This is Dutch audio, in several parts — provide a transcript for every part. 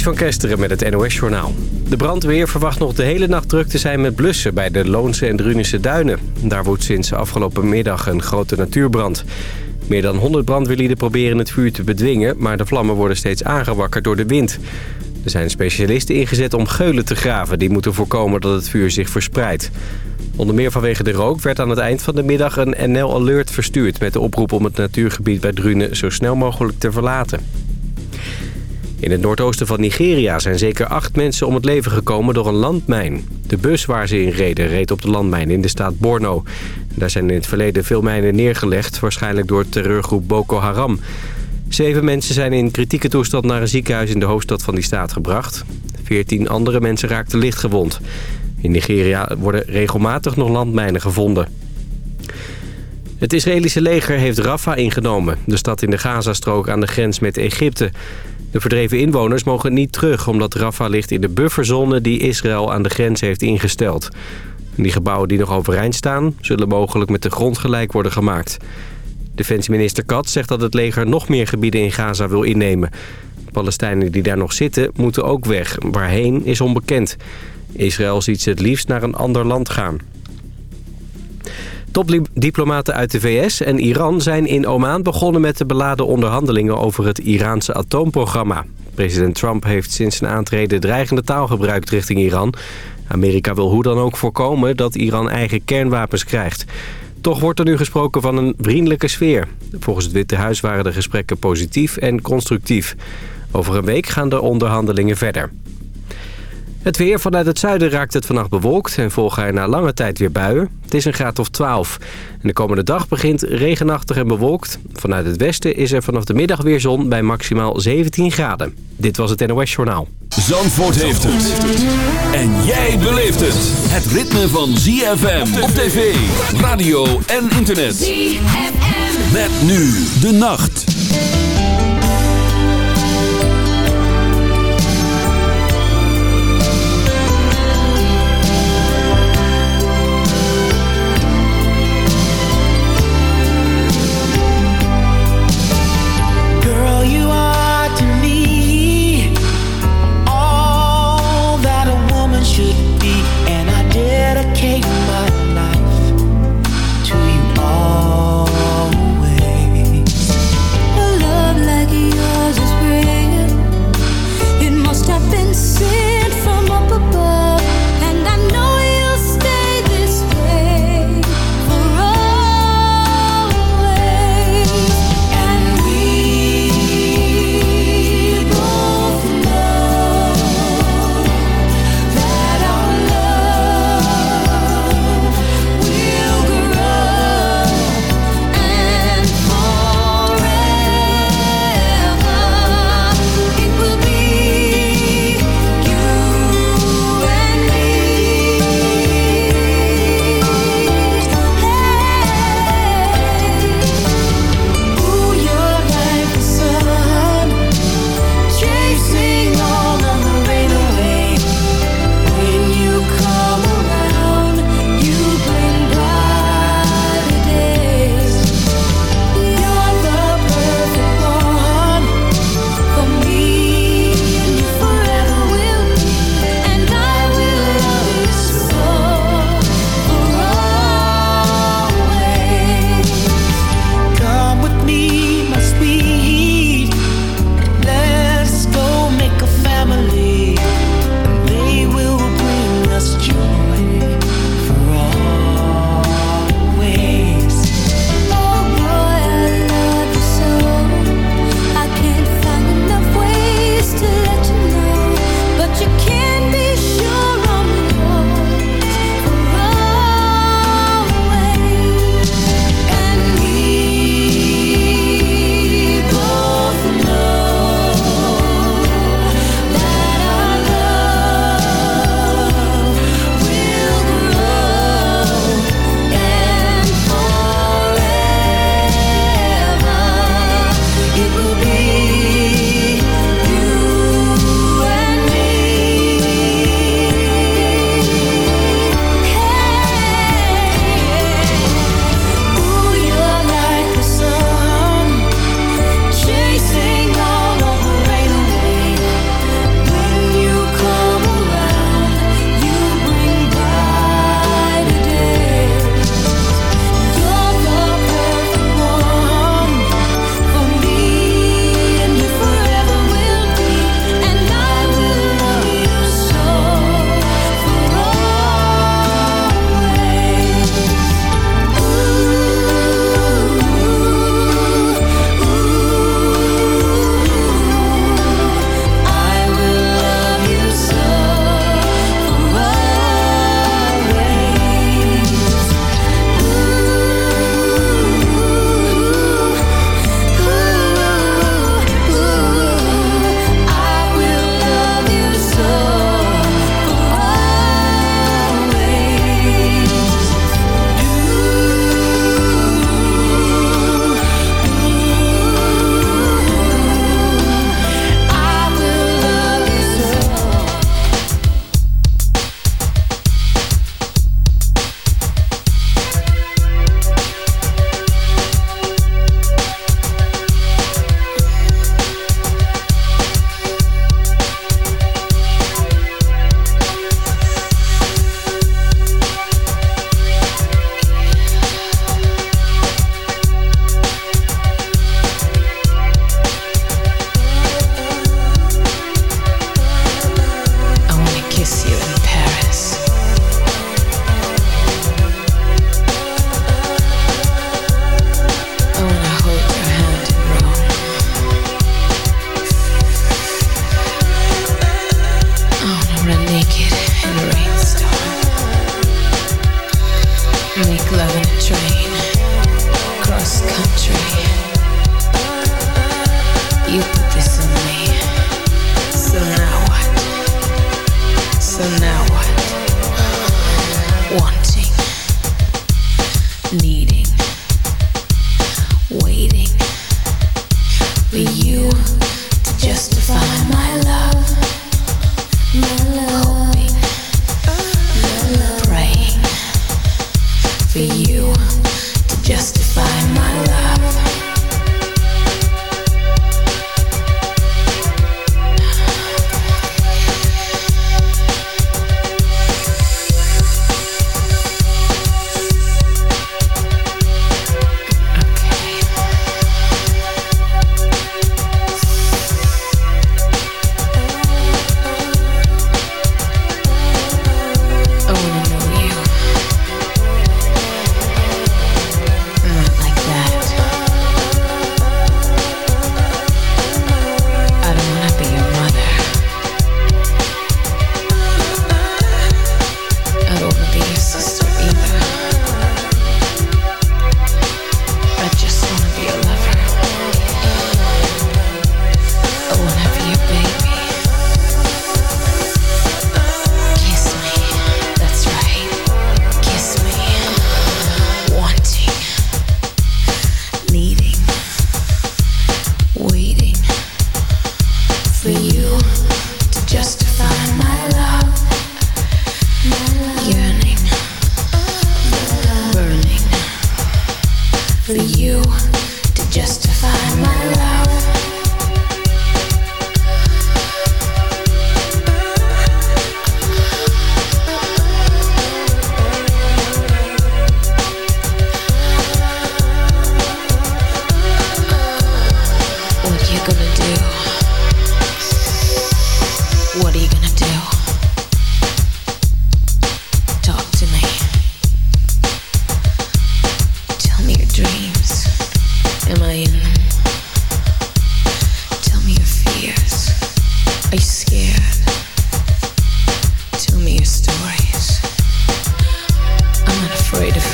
Van Kesteren met het NOS-journaal. De brandweer verwacht nog de hele nacht druk te zijn met blussen... bij de Loonse en Drunense duinen. Daar woedt sinds afgelopen middag een grote natuurbrand. Meer dan 100 brandweerlieden proberen het vuur te bedwingen... maar de vlammen worden steeds aangewakkerd door de wind. Er zijn specialisten ingezet om geulen te graven... die moeten voorkomen dat het vuur zich verspreidt. Onder meer vanwege de rook werd aan het eind van de middag een NL Alert verstuurd... met de oproep om het natuurgebied bij Drunen zo snel mogelijk te verlaten. In het noordoosten van Nigeria zijn zeker acht mensen om het leven gekomen door een landmijn. De bus waar ze in reden reed op de landmijn in de staat Borno. Daar zijn in het verleden veel mijnen neergelegd, waarschijnlijk door terreurgroep Boko Haram. Zeven mensen zijn in kritieke toestand naar een ziekenhuis in de hoofdstad van die staat gebracht. Veertien andere mensen raakten lichtgewond. In Nigeria worden regelmatig nog landmijnen gevonden. Het Israëlische leger heeft Rafah ingenomen, de stad in de Gazastrook aan de grens met Egypte. De verdreven inwoners mogen niet terug omdat Rafah ligt in de bufferzone die Israël aan de grens heeft ingesteld. Die gebouwen die nog overeind staan zullen mogelijk met de grond gelijk worden gemaakt. Defensieminister Katz zegt dat het leger nog meer gebieden in Gaza wil innemen. Palestijnen die daar nog zitten moeten ook weg. Waarheen is onbekend. Israël ziet ze het liefst naar een ander land gaan. Topdiplomaten uit de VS en Iran zijn in Oman begonnen met de beladen onderhandelingen over het Iraanse atoomprogramma. President Trump heeft sinds zijn aantreden dreigende taal gebruikt richting Iran. Amerika wil hoe dan ook voorkomen dat Iran eigen kernwapens krijgt. Toch wordt er nu gesproken van een vriendelijke sfeer. Volgens het Witte Huis waren de gesprekken positief en constructief. Over een week gaan de onderhandelingen verder. Het weer vanuit het zuiden raakt het vannacht bewolkt en volgen er na lange tijd weer buien. Het is een graad of 12. En de komende dag begint regenachtig en bewolkt. Vanuit het westen is er vanaf de middag weer zon bij maximaal 17 graden. Dit was het NOS Journaal. Zandvoort heeft het. En jij beleeft het. Het ritme van ZFM op tv, radio en internet. ZFM. Met nu de nacht.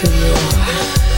Entrepreneur.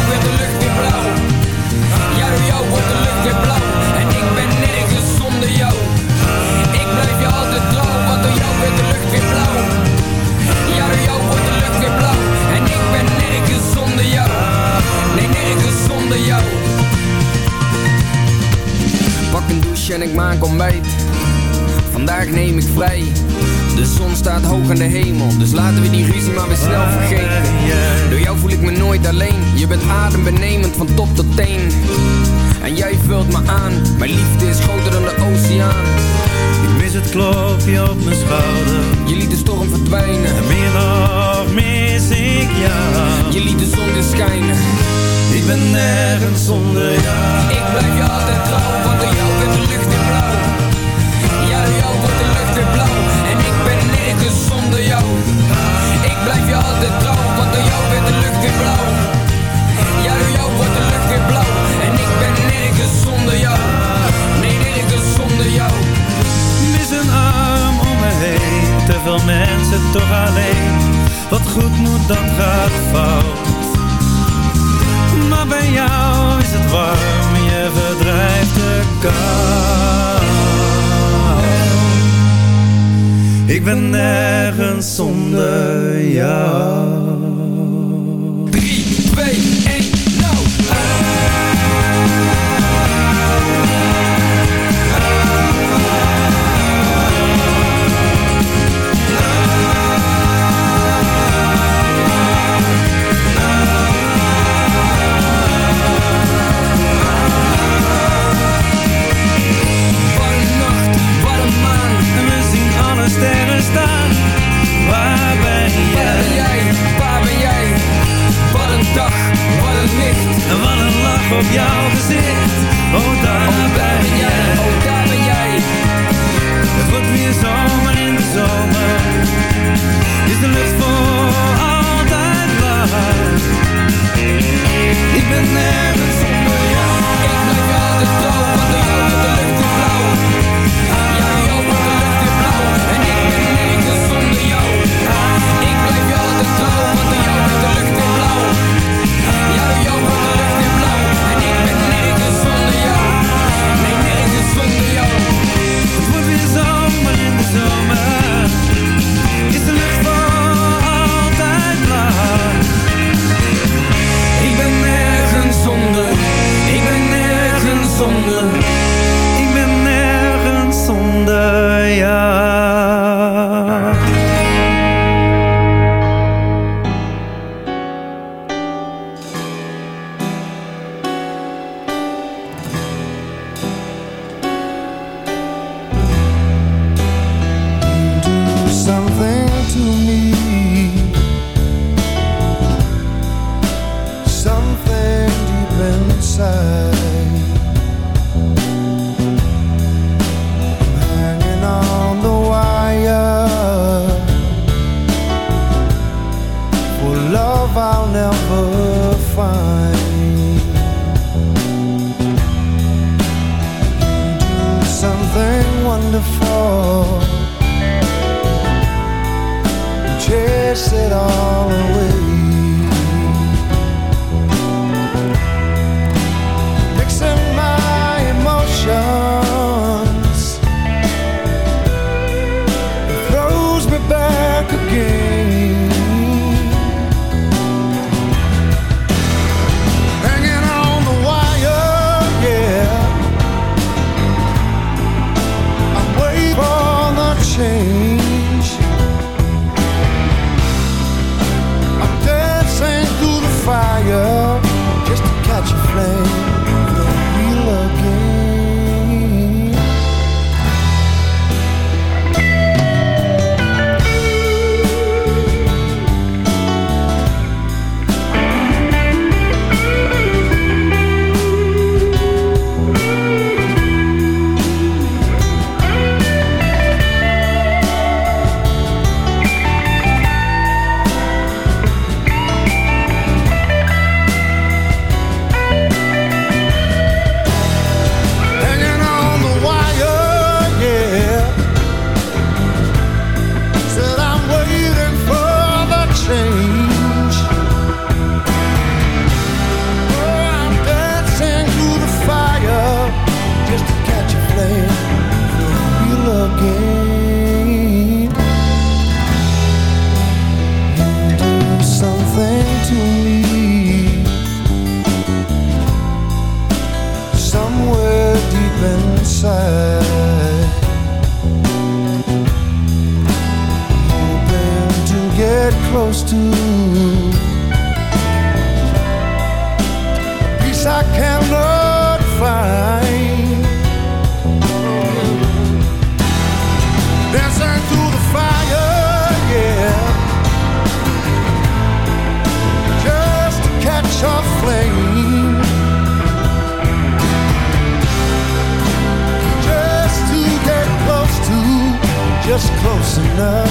En jij vult me aan Mijn liefde is groter dan de oceaan. Ik mis het klopje op mijn schouder. Je liet de storm verdwijnen. En Meer nog mis ik jou. Je liet de zon weer schijnen. Ik ben nergens zonder jou. love.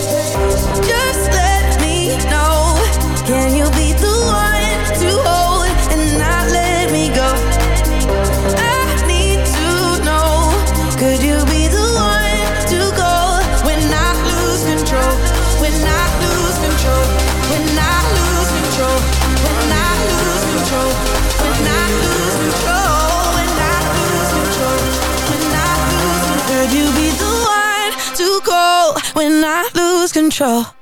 Control?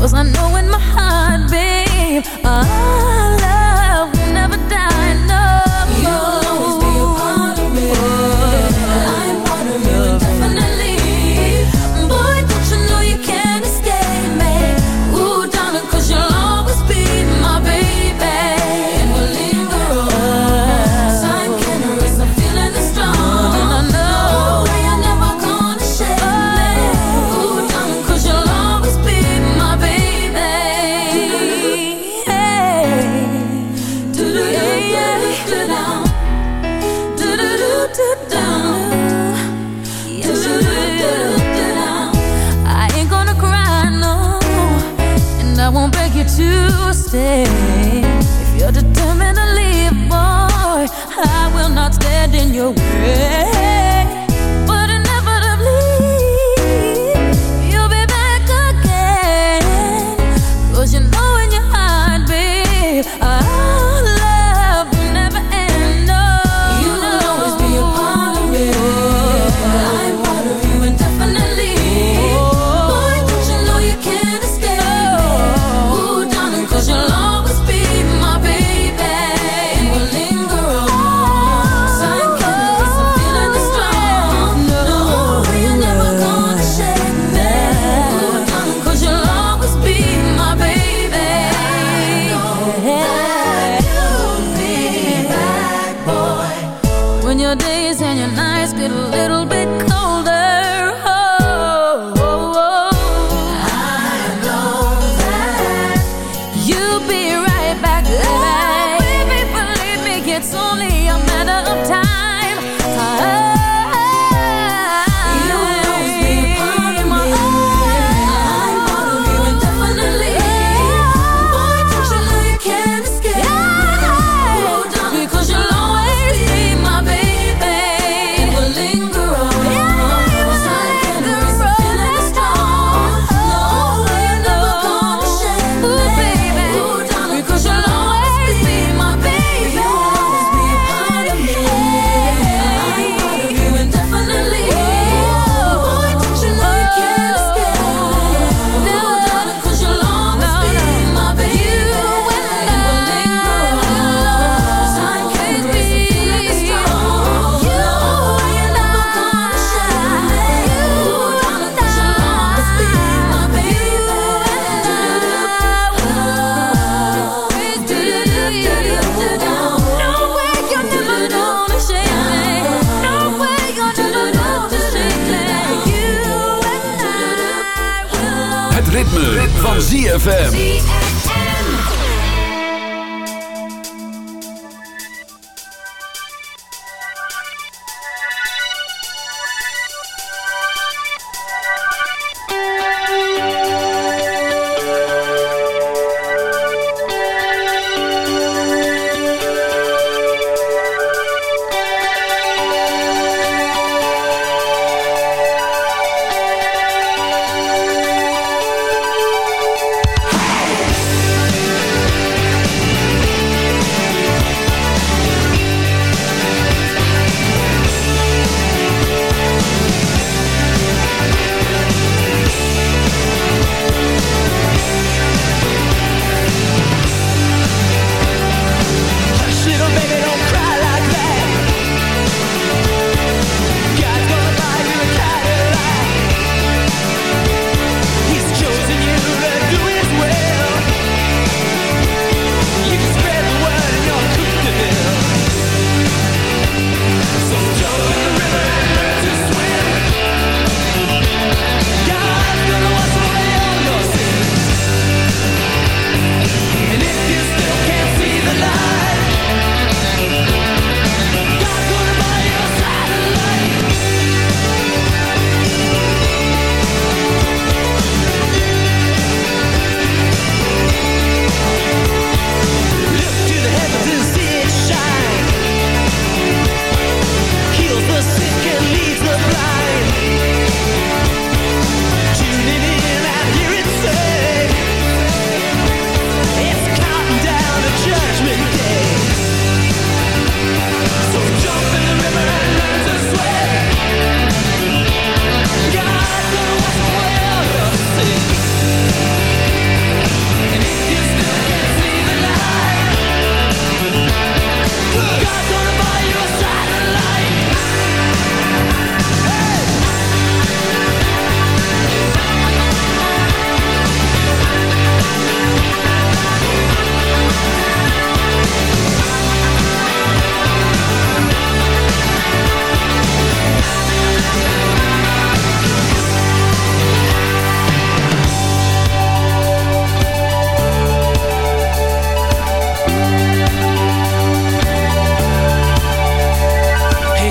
'Cause I know in my heart, babe?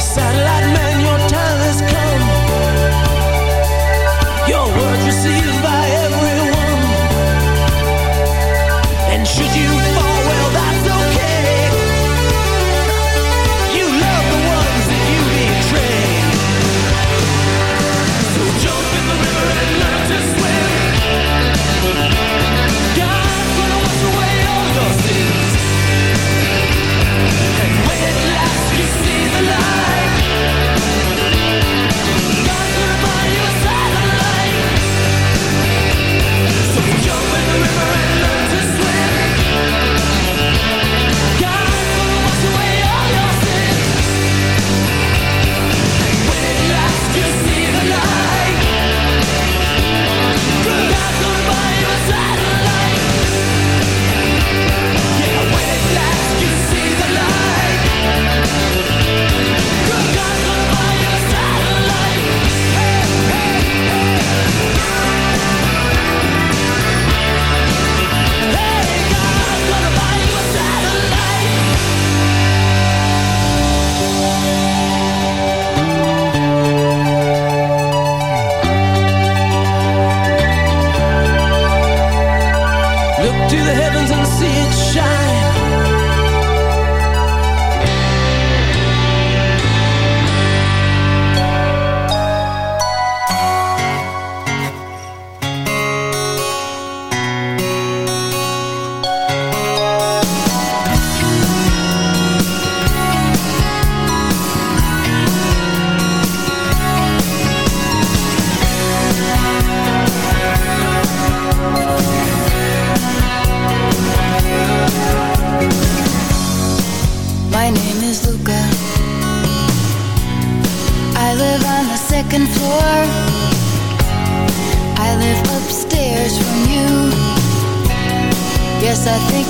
satellite I think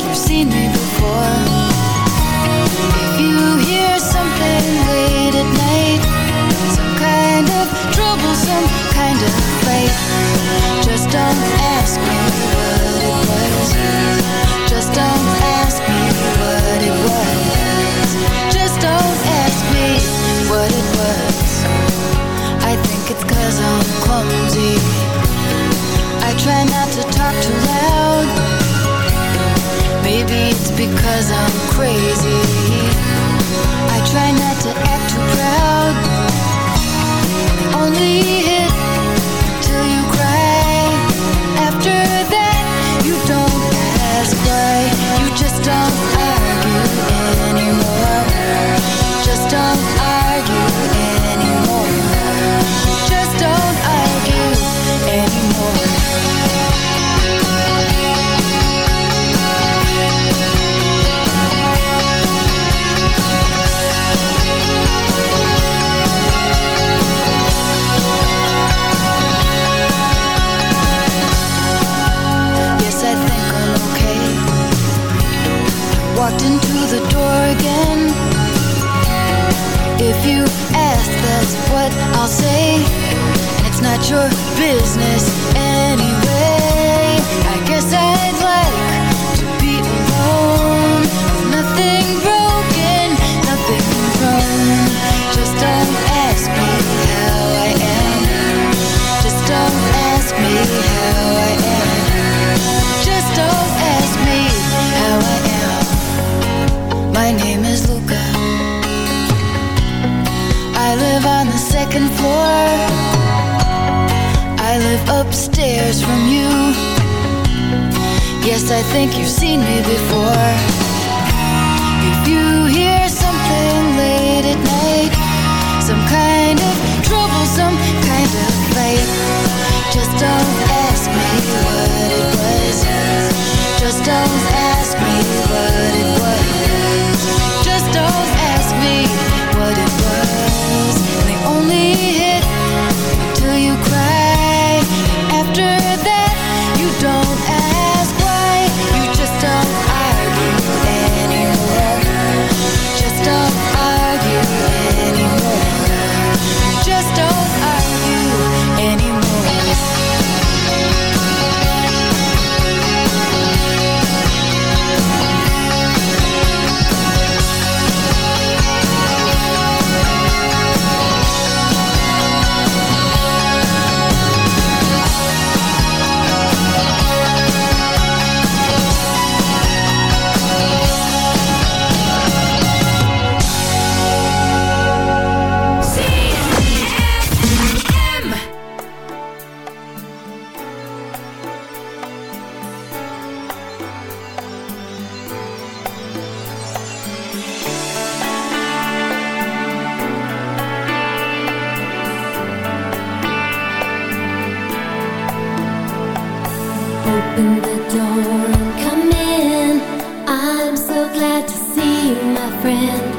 think you've seen me before. Come in. I'm so glad to see you, my friend.